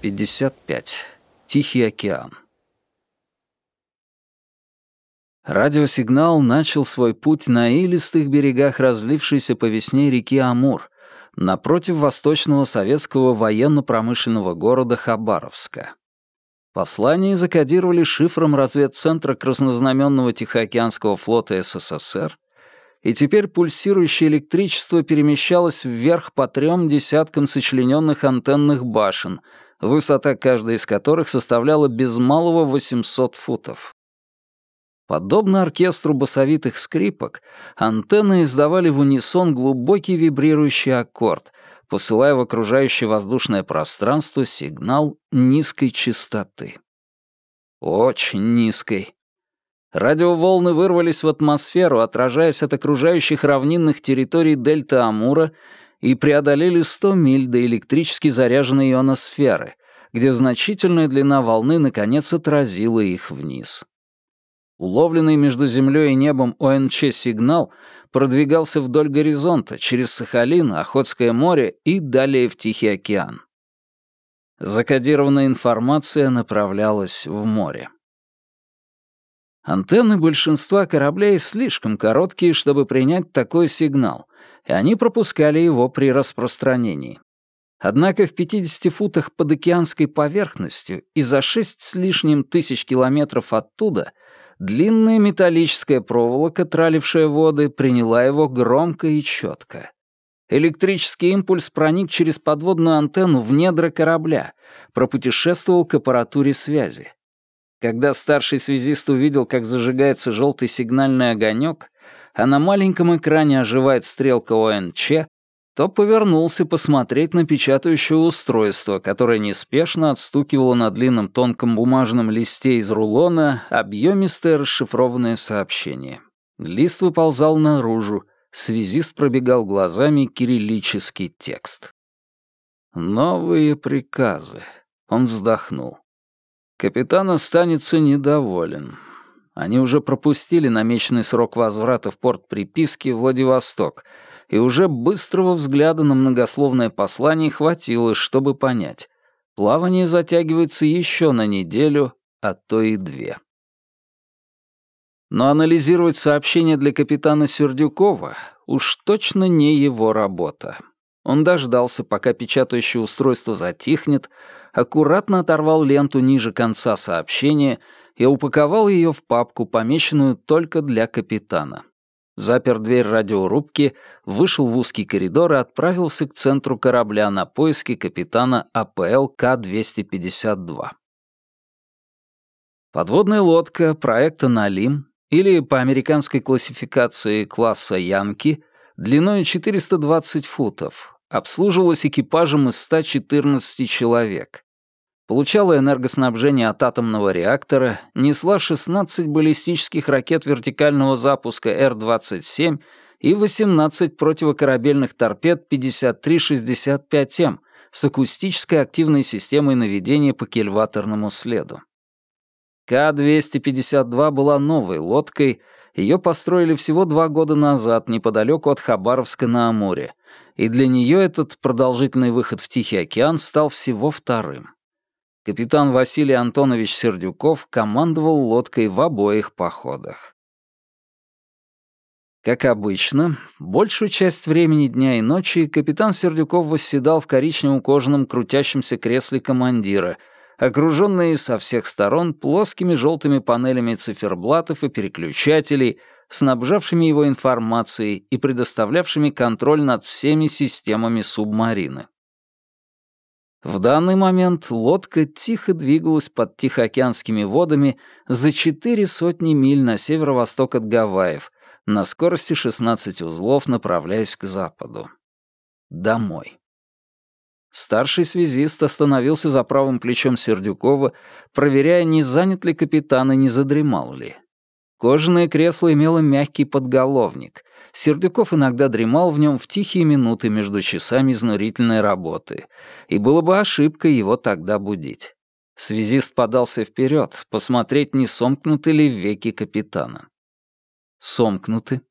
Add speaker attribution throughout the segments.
Speaker 1: 55. Тихий океан. Радиосигнал начал свой путь на илистых берегах разлившейся по весне реки Амур, напротив восточного советского военно-промышленного города Хабаровска. Послание закодировали шифром разведцентра Краснознаменного Тихоокеанского флота СССР, и теперь пульсирующее электричество перемещалось вверх по трем десяткам сочлененных антенных башен, высота каждой из которых составляла без малого 800 футов. Подобно оркестру басовитых скрипок, антенны издавали в унисон глубокий вибрирующий аккорд, посылая в окружающее воздушное пространство сигнал низкой частоты. Очень низкой. Радиоволны вырвались в атмосферу, отражаясь от окружающих равнинных территорий дельты Амура и преодолели 100 миль до электрически заряженной ионосферы, где значительная длина волны наконец отразила их вниз. Уловленный между землей и небом ОНЧ-сигнал продвигался вдоль горизонта, через Сахалин, Охотское море и далее в Тихий океан. Закодированная информация направлялась в море. Антенны большинства кораблей слишком короткие, чтобы принять такой сигнал, они пропускали его при распространении. Однако в 50 футах под океанской поверхностью и за 6 с лишним тысяч километров оттуда Длинная металлическая проволока, тралившая воды, приняла его громко и четко. Электрический импульс проник через подводную антенну в недра корабля, пропутешествовал к аппаратуре связи. Когда старший связист увидел, как зажигается желтый сигнальный огонек, а на маленьком экране оживает стрелка ОНЧ, то повернулся посмотреть на печатающее устройство, которое неспешно отстукивало на длинном тонком бумажном листе из рулона объемистое расшифрованное сообщение. Лист выползал наружу, связист пробегал глазами кириллический текст. «Новые приказы», — он вздохнул. «Капитан останется недоволен. Они уже пропустили намеченный срок возврата в порт приписки Владивосток — и уже быстрого взгляда на многословное послание хватило, чтобы понять. Плавание затягивается еще на неделю, а то и две. Но анализировать сообщение для капитана Сердюкова уж точно не его работа. Он дождался, пока печатающее устройство затихнет, аккуратно оторвал ленту ниже конца сообщения и упаковал ее в папку, помеченную только для капитана запер дверь радиорубки, вышел в узкий коридор и отправился к центру корабля на поиски капитана АПЛ К-252. Подводная лодка проекта «Налим» или по американской классификации класса «Янки» длиной 420 футов, обслуживалась экипажем из 114 человек получала энергоснабжение от атомного реактора, несла 16 баллистических ракет вертикального запуска Р-27 и 18 противокорабельных торпед 5365М с акустической активной системой наведения по кильваторному следу. К-252 была новой лодкой, ее построили всего два года назад неподалеку от Хабаровска на Амуре, и для нее этот продолжительный выход в Тихий океан стал всего вторым. Капитан Василий Антонович Сердюков командовал лодкой в обоих походах. Как обычно, большую часть времени дня и ночи капитан Сердюков восседал в коричневом кожаном крутящемся кресле командира, окруженный со всех сторон плоскими желтыми панелями циферблатов и переключателей, снабжавшими его информацией и предоставлявшими контроль над всеми системами субмарины. В данный момент лодка тихо двигалась под Тихоокеанскими водами за четыре сотни миль на северо-восток от Гавайев, на скорости 16 узлов, направляясь к западу. Домой. Старший связист остановился за правым плечом Сердюкова, проверяя, не занят ли капитан и не задремал ли. Кожаное кресло имело мягкий подголовник. Сердюков иногда дремал в нем в тихие минуты между часами изнурительной работы, и было бы ошибкой его тогда будить. Связист подался вперед, посмотреть, не сомкнуты ли веки капитана. Сомкнуты.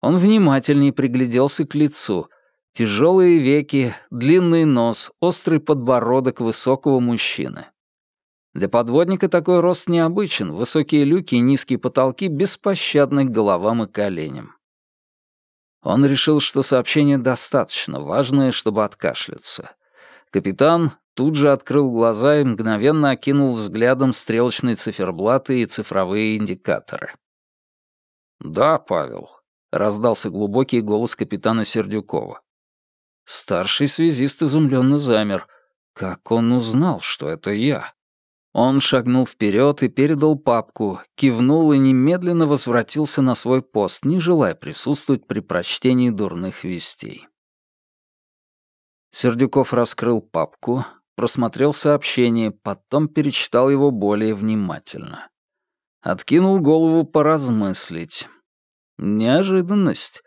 Speaker 1: Он внимательнее пригляделся к лицу. Тяжелые веки, длинный нос, острый подбородок высокого мужчины. Для подводника такой рост необычен, высокие люки и низкие потолки беспощадны к головам и коленям. Он решил, что сообщение достаточно важное, чтобы откашляться. Капитан тут же открыл глаза и мгновенно окинул взглядом стрелочные циферблаты и цифровые индикаторы. «Да, Павел», — раздался глубокий голос капитана Сердюкова. Старший связист изумленно замер. Как он узнал, что это я? Он шагнул вперед и передал папку, кивнул и немедленно возвратился на свой пост, не желая присутствовать при прочтении дурных вестей. Сердюков раскрыл папку, просмотрел сообщение, потом перечитал его более внимательно. Откинул голову поразмыслить. Неожиданность.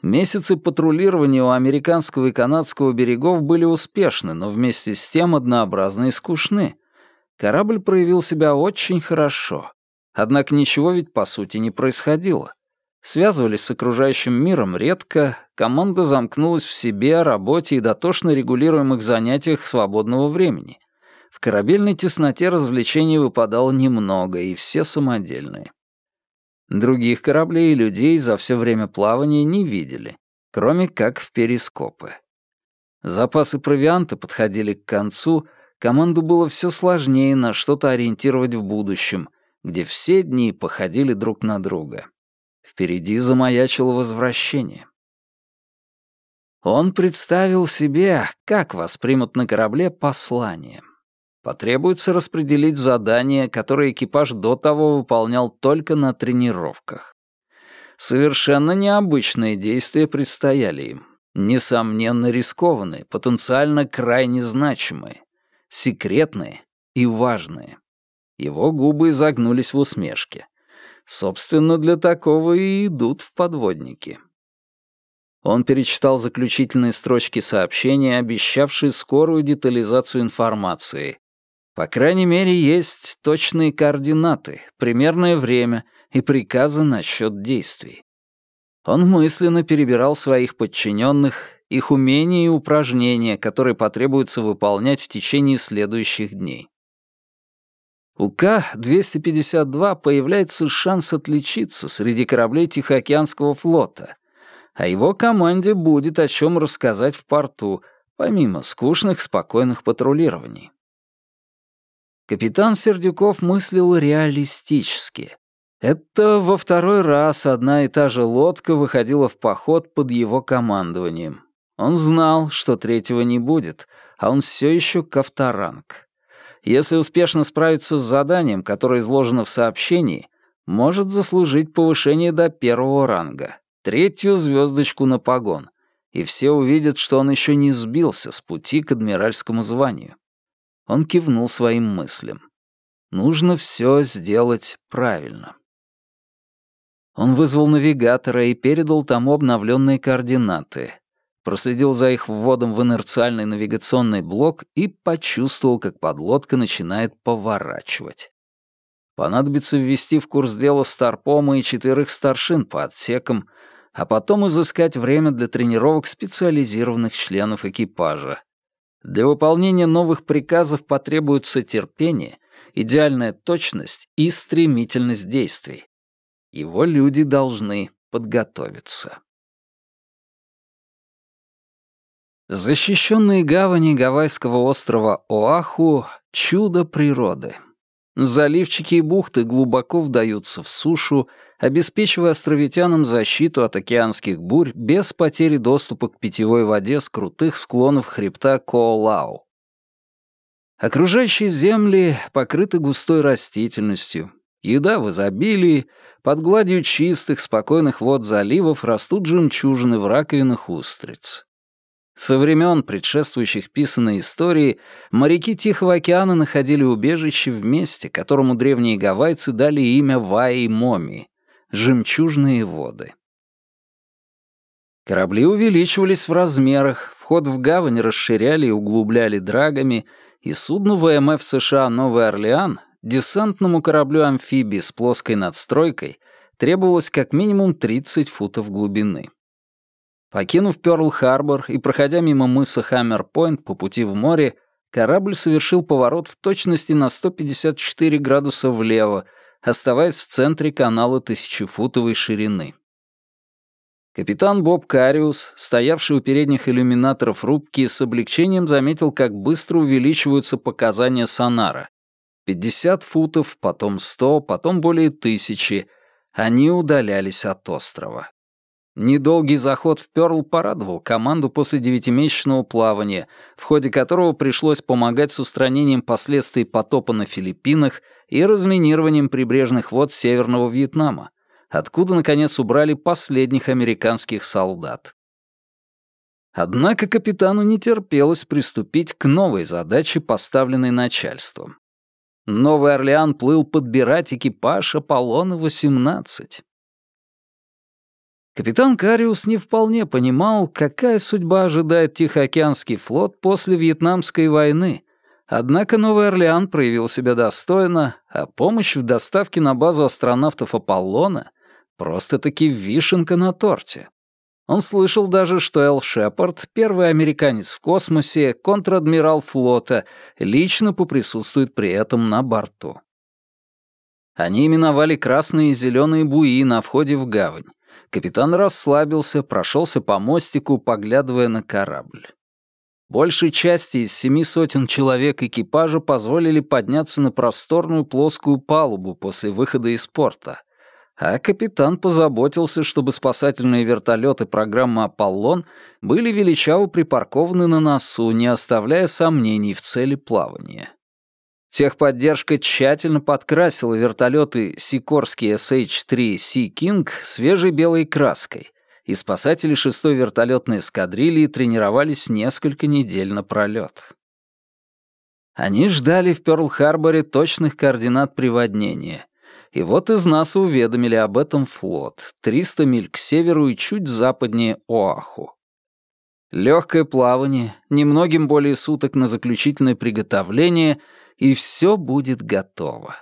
Speaker 1: Месяцы патрулирования у американского и канадского берегов были успешны, но вместе с тем однообразны и скучны. Корабль проявил себя очень хорошо. Однако ничего ведь по сути не происходило. Связывались с окружающим миром редко, команда замкнулась в себе работе и дотошно регулируемых занятиях свободного времени. В корабельной тесноте развлечений выпадало немного, и все самодельные. Других кораблей и людей за все время плавания не видели, кроме как в перископы. Запасы провианта подходили к концу, команду было все сложнее на что-то ориентировать в будущем, где все дни походили друг на друга. Впереди замаячило возвращение. Он представил себе, как воспримут на корабле послание. Потребуется распределить задания, которые экипаж до того выполнял только на тренировках. Совершенно необычные действия предстояли им. Несомненно рискованные, потенциально крайне значимые, секретные и важные. Его губы изогнулись в усмешке. Собственно, для такого и идут в подводники. Он перечитал заключительные строчки сообщения, обещавшие скорую детализацию информации, по крайней мере, есть точные координаты, примерное время и приказы насчет действий. Он мысленно перебирал своих подчиненных, их умения и упражнения, которые потребуется выполнять в течение следующих дней. У К-252 появляется шанс отличиться среди кораблей Тихоокеанского флота, а его команде будет о чем рассказать в порту, помимо скучных спокойных патрулирований. Капитан Сердюков мыслил реалистически. Это во второй раз одна и та же лодка выходила в поход под его командованием. Он знал, что третьего не будет, а он все еще ковторанг. Если успешно справиться с заданием, которое изложено в сообщении, может заслужить повышение до первого ранга, третью звездочку на погон, и все увидят, что он еще не сбился с пути к адмиральскому званию. Он кивнул своим мыслям. Нужно все сделать правильно. Он вызвал навигатора и передал тому обновленные координаты. Проследил за их вводом в инерциальный навигационный блок и почувствовал, как подлодка начинает поворачивать. Понадобится ввести в курс дела Старпома и четверых старшин по отсекам, а потом изыскать время для тренировок специализированных членов экипажа. Для выполнения новых приказов потребуется терпение, идеальная точность и стремительность действий. Его люди должны подготовиться. Защищенные гавани гавайского острова Оаху — чудо природы. Заливчики и бухты глубоко вдаются в сушу, обеспечивая островитянам защиту от океанских бурь без потери доступа к питьевой воде с крутых склонов хребта Коолау. Окружающие земли покрыты густой растительностью. Еда в изобилии, под гладью чистых, спокойных вод заливов растут жемчужины в раковинах устриц. Со времен, предшествующих писанной истории, моряки Тихого океана находили убежище в месте, которому древние гавайцы дали имя Ваи-Моми жемчужные воды. Корабли увеличивались в размерах, вход в гавань расширяли и углубляли драгами, и судну ВМФ США «Новый Орлеан», десантному кораблю-амфибии с плоской надстройкой, требовалось как минимум 30 футов глубины. Покинув Пёрл-Харбор и проходя мимо мыса Хаммер-Пойнт по пути в море, корабль совершил поворот в точности на 154 градуса влево, оставаясь в центре канала тысячефутовой ширины. Капитан Боб Кариус, стоявший у передних иллюминаторов рубки, с облегчением заметил, как быстро увеличиваются показания сонара. 50 футов, потом 100, потом более тысячи. Они удалялись от острова. Недолгий заход в Пёрл порадовал команду после девятимесячного плавания, в ходе которого пришлось помогать с устранением последствий потопа на Филиппинах и разминированием прибрежных вод Северного Вьетнама, откуда, наконец, убрали последних американских солдат. Однако капитану не терпелось приступить к новой задаче, поставленной начальством. Новый Орлеан плыл подбирать экипаж Аполлона-18. Капитан Кариус не вполне понимал, какая судьба ожидает Тихоокеанский флот после Вьетнамской войны, однако Новый Орлеан проявил себя достойно, а помощь в доставке на базу астронавтов Аполлона — просто-таки вишенка на торте. Он слышал даже, что Эл Шепард, первый американец в космосе, контр-адмирал флота, лично поприсутствует при этом на борту. Они именовали красные и зеленые буи на входе в гавань. Капитан расслабился, прошелся по мостику, поглядывая на корабль. Большей части из семи сотен человек экипажа позволили подняться на просторную плоскую палубу после выхода из порта, а капитан позаботился, чтобы спасательные вертолеты программы «Аполлон» были величаво припаркованы на носу, не оставляя сомнений в цели плавания. Техподдержка тщательно подкрасила вертолеты Сикорский SH-3 Sea King свежей белой краской, и спасатели шестой вертолетной эскадрильи тренировались несколько недель напролет. Они ждали в Пёрл-Харборе точных координат приводнения. И вот из НАСА уведомили об этом флот, 300 миль к северу и чуть западнее Оаху. Легкое плавание, немногим более суток на заключительное приготовление — и все будет готово.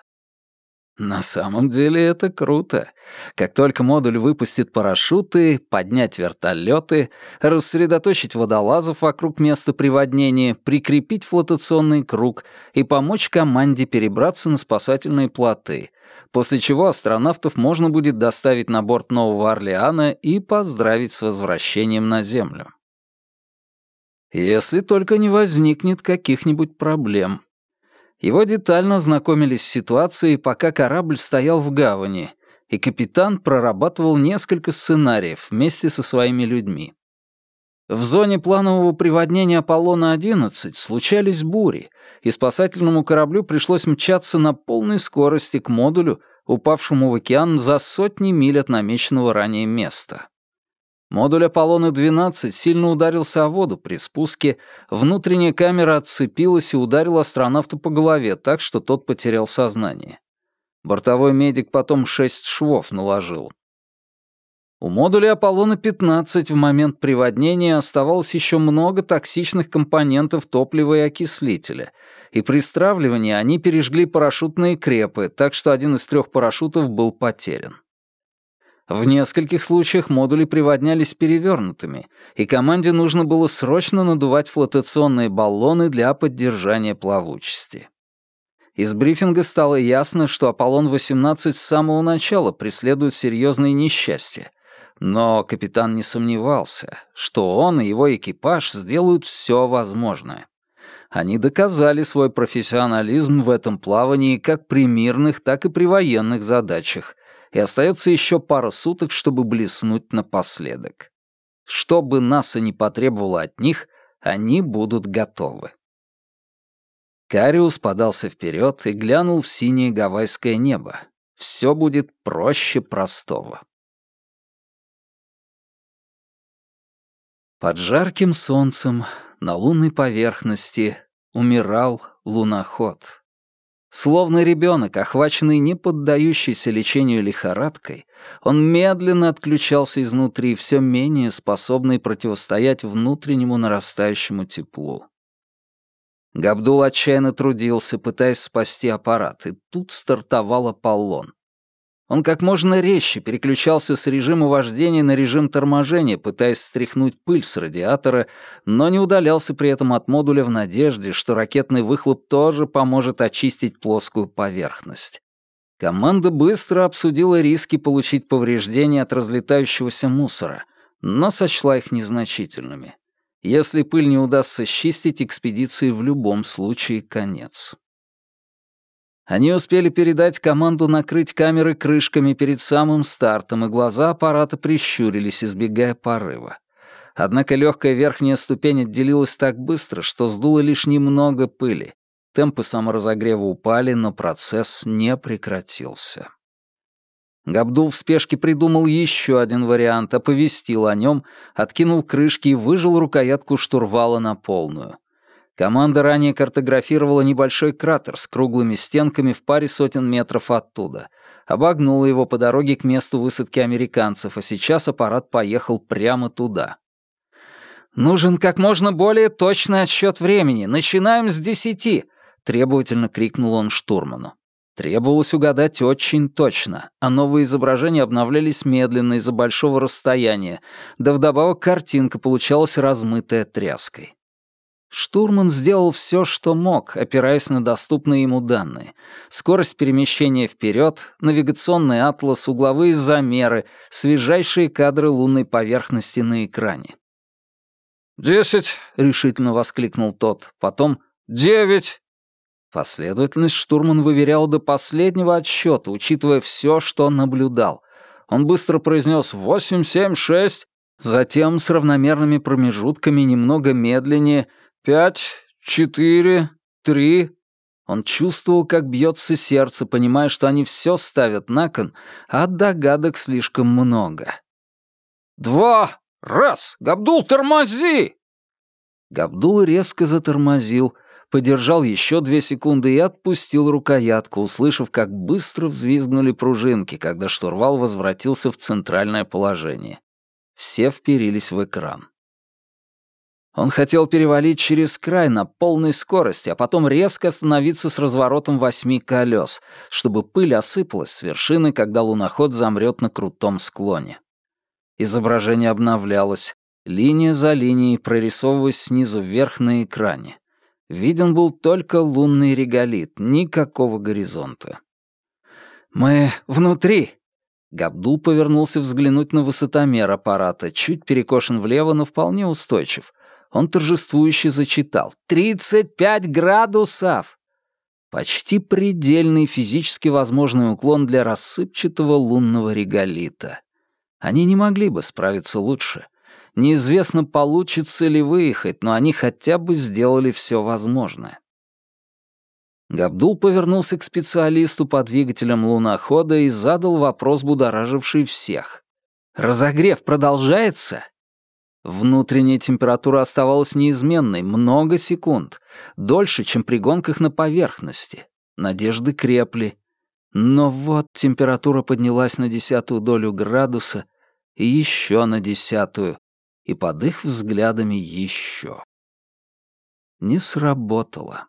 Speaker 1: На самом деле это круто. Как только модуль выпустит парашюты, поднять вертолеты, рассредоточить водолазов вокруг места приводнения, прикрепить флотационный круг и помочь команде перебраться на спасательные плоты, после чего астронавтов можно будет доставить на борт Нового Орлеана и поздравить с возвращением на Землю. Если только не возникнет каких-нибудь проблем. Его детально ознакомились с ситуацией, пока корабль стоял в гавани, и капитан прорабатывал несколько сценариев вместе со своими людьми. В зоне планового приводнения Аполлона-11 случались бури, и спасательному кораблю пришлось мчаться на полной скорости к модулю, упавшему в океан за сотни миль от намеченного ранее места. Модуль Аполлона-12 сильно ударился о воду при спуске, внутренняя камера отцепилась и ударила астронавта по голове так, что тот потерял сознание. Бортовой медик потом шесть швов наложил. У модуля Аполлона-15 в момент приводнения оставалось еще много токсичных компонентов топлива и окислителя, и при стравливании они пережгли парашютные крепы, так что один из трех парашютов был потерян. В нескольких случаях модули приводнялись перевернутыми, и команде нужно было срочно надувать флотационные баллоны для поддержания плавучести. Из брифинга стало ясно, что Аполлон-18 с самого начала преследует серьезные несчастья, но капитан не сомневался, что он и его экипаж сделают все возможное. Они доказали свой профессионализм в этом плавании как при мирных, так и при военных задачах, и остается еще пара суток, чтобы блеснуть напоследок. Что бы НАСА не потребовало от них, они будут готовы. Кариус подался вперед и глянул в синее гавайское небо. Все будет проще простого. Под жарким солнцем на лунной поверхности умирал луноход. Словно ребенок, охваченный не поддающейся лечению лихорадкой, он медленно отключался изнутри, все менее способный противостоять внутреннему нарастающему теплу. Габдул отчаянно трудился, пытаясь спасти аппарат, и тут стартовал Аполлон. Он как можно резче переключался с режима вождения на режим торможения, пытаясь стряхнуть пыль с радиатора, но не удалялся при этом от модуля в надежде, что ракетный выхлоп тоже поможет очистить плоскую поверхность. Команда быстро обсудила риски получить повреждения от разлетающегося мусора, но сочла их незначительными. Если пыль не удастся счистить, экспедиции в любом случае конец. Они успели передать команду накрыть камеры крышками перед самым стартом, и глаза аппарата прищурились, избегая порыва. Однако легкая верхняя ступень отделилась так быстро, что сдуло лишь немного пыли. Темпы саморазогрева упали, но процесс не прекратился. Габдул в спешке придумал еще один вариант, оповестил о нем, откинул крышки и выжил рукоятку штурвала на полную. Команда ранее картографировала небольшой кратер с круглыми стенками в паре сотен метров оттуда. Обогнула его по дороге к месту высадки американцев, а сейчас аппарат поехал прямо туда. «Нужен как можно более точный отсчет времени. Начинаем с десяти!» — требовательно крикнул он штурману. Требовалось угадать очень точно, а новые изображения обновлялись медленно из-за большого расстояния, да вдобавок картинка получалась размытая тряской. Штурман сделал все, что мог, опираясь на доступные ему данные. Скорость перемещения вперед, навигационный атлас, угловые замеры, свежайшие кадры лунной поверхности на экране. «Десять!» — решительно воскликнул тот. Потом «Девять!» Последовательность штурман выверял до последнего отсчета, учитывая все, что он наблюдал. Он быстро произнес «восемь, семь, шесть», затем с равномерными промежутками немного медленнее — Пять, четыре, три. Он чувствовал, как бьется сердце, понимая, что они все ставят на кон, а догадок слишком много. «Два! Раз! Габдул, тормози!» Габдул резко затормозил, подержал еще две секунды и отпустил рукоятку, услышав, как быстро взвизгнули пружинки, когда штурвал возвратился в центральное положение. Все вперились в экран. Он хотел перевалить через край на полной скорости, а потом резко остановиться с разворотом восьми колес, чтобы пыль осыпалась с вершины, когда луноход замрет на крутом склоне. Изображение обновлялось, линия за линией прорисовываясь снизу вверх на экране. Виден был только лунный реголит, никакого горизонта. «Мы внутри!» Габдул повернулся взглянуть на высотомер аппарата, чуть перекошен влево, но вполне устойчив — он торжествующе зачитал. «Тридцать пять градусов!» Почти предельный физически возможный уклон для рассыпчатого лунного реголита. Они не могли бы справиться лучше. Неизвестно, получится ли выехать, но они хотя бы сделали все возможное. Габдул повернулся к специалисту по двигателям лунохода и задал вопрос, будораживший всех. «Разогрев продолжается?» Внутренняя температура оставалась неизменной много секунд, дольше, чем при гонках на поверхности. Надежды крепли. Но вот температура поднялась на десятую долю градуса и еще на десятую, и под их взглядами еще. Не сработало.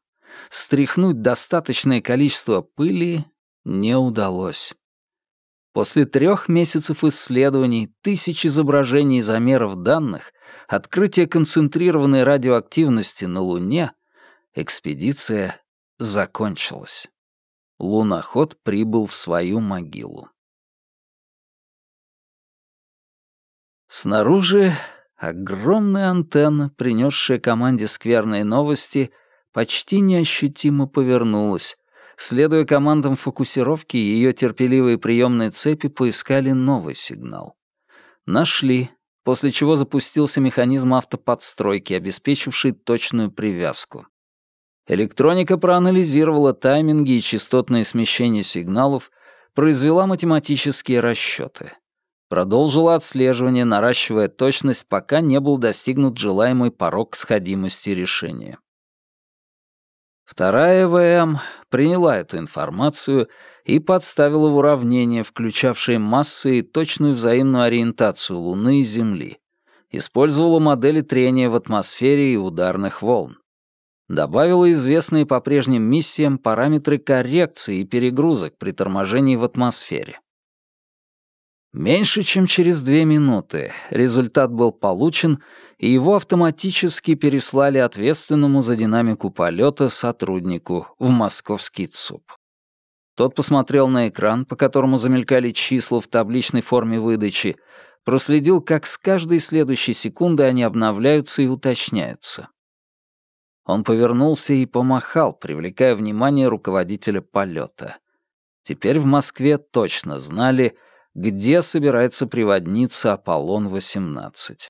Speaker 1: Стряхнуть достаточное количество пыли не удалось. После трех месяцев исследований, тысяч изображений и замеров данных, открытия концентрированной радиоактивности на Луне, экспедиция закончилась. Луноход прибыл в свою могилу. Снаружи огромная антенна, принесшая команде скверные новости, почти неощутимо повернулась, Следуя командам фокусировки, ее терпеливые приемные цепи поискали новый сигнал. Нашли, после чего запустился механизм автоподстройки, обеспечивший точную привязку. Электроника проанализировала тайминги и частотные смещения сигналов, произвела математические расчеты. Продолжила отслеживание, наращивая точность, пока не был достигнут желаемый порог сходимости решения. Вторая ВМ приняла эту информацию и подставила в уравнение, включавшее массы и точную взаимную ориентацию Луны и Земли. Использовала модели трения в атмосфере и ударных волн. Добавила известные по прежним миссиям параметры коррекции и перегрузок при торможении в атмосфере. Меньше чем через две минуты результат был получен, и его автоматически переслали ответственному за динамику полета сотруднику в московский ЦУП. Тот посмотрел на экран, по которому замелькали числа в табличной форме выдачи, проследил, как с каждой следующей секунды они обновляются и уточняются. Он повернулся и помахал, привлекая внимание руководителя полета. Теперь в Москве точно знали, где собирается приводниться Аполлон-18.